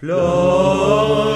Pleacă,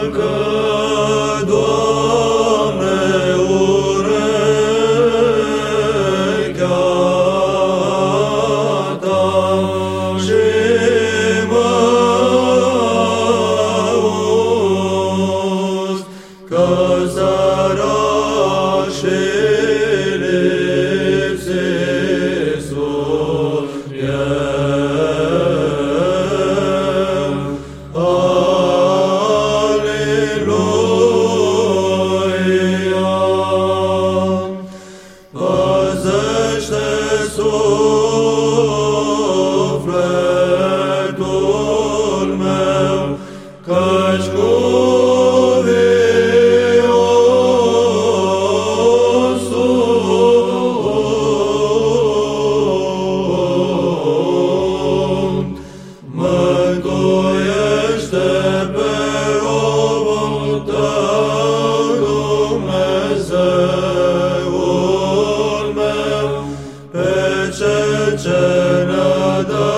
căci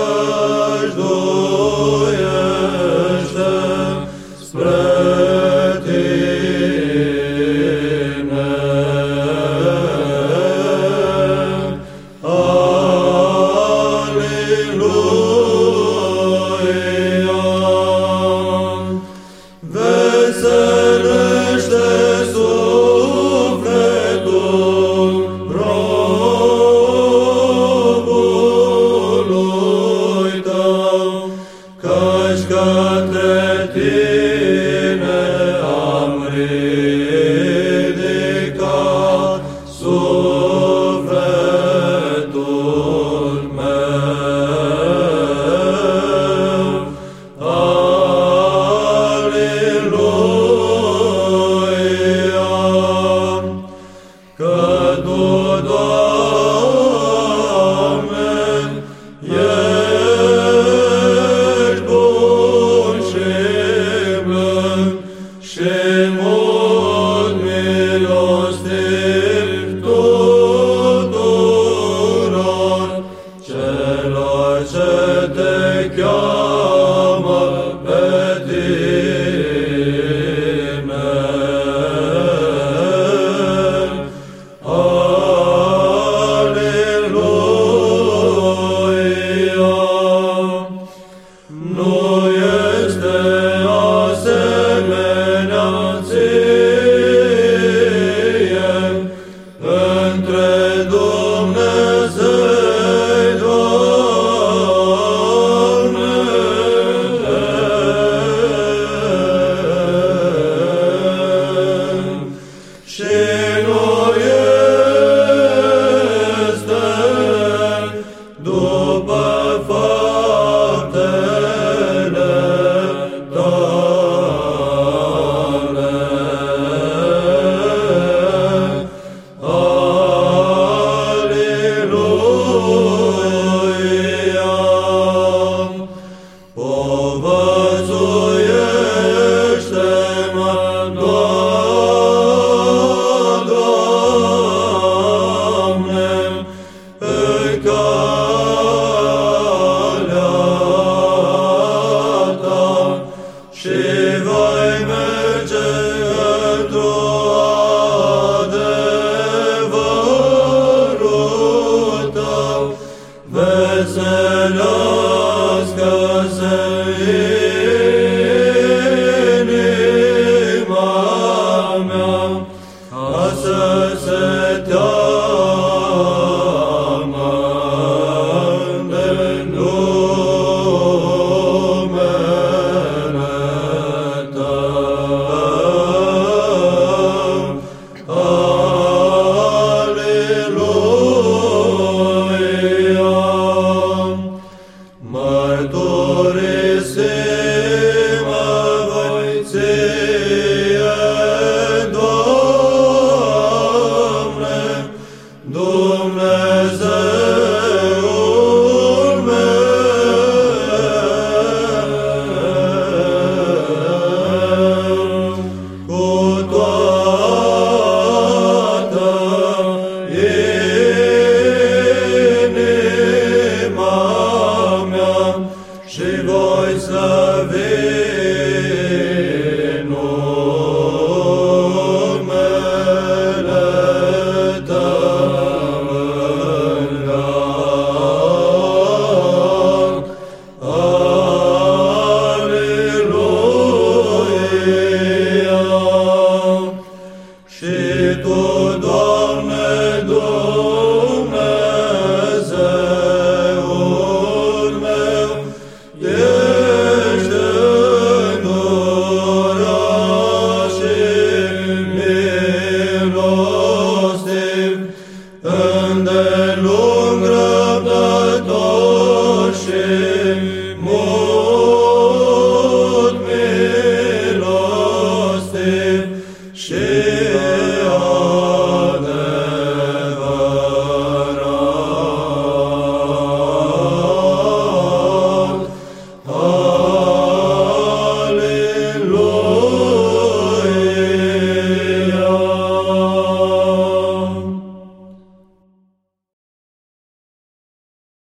căci Povățuiește-mă, Mărturisima voi Dumnezeu, Uh.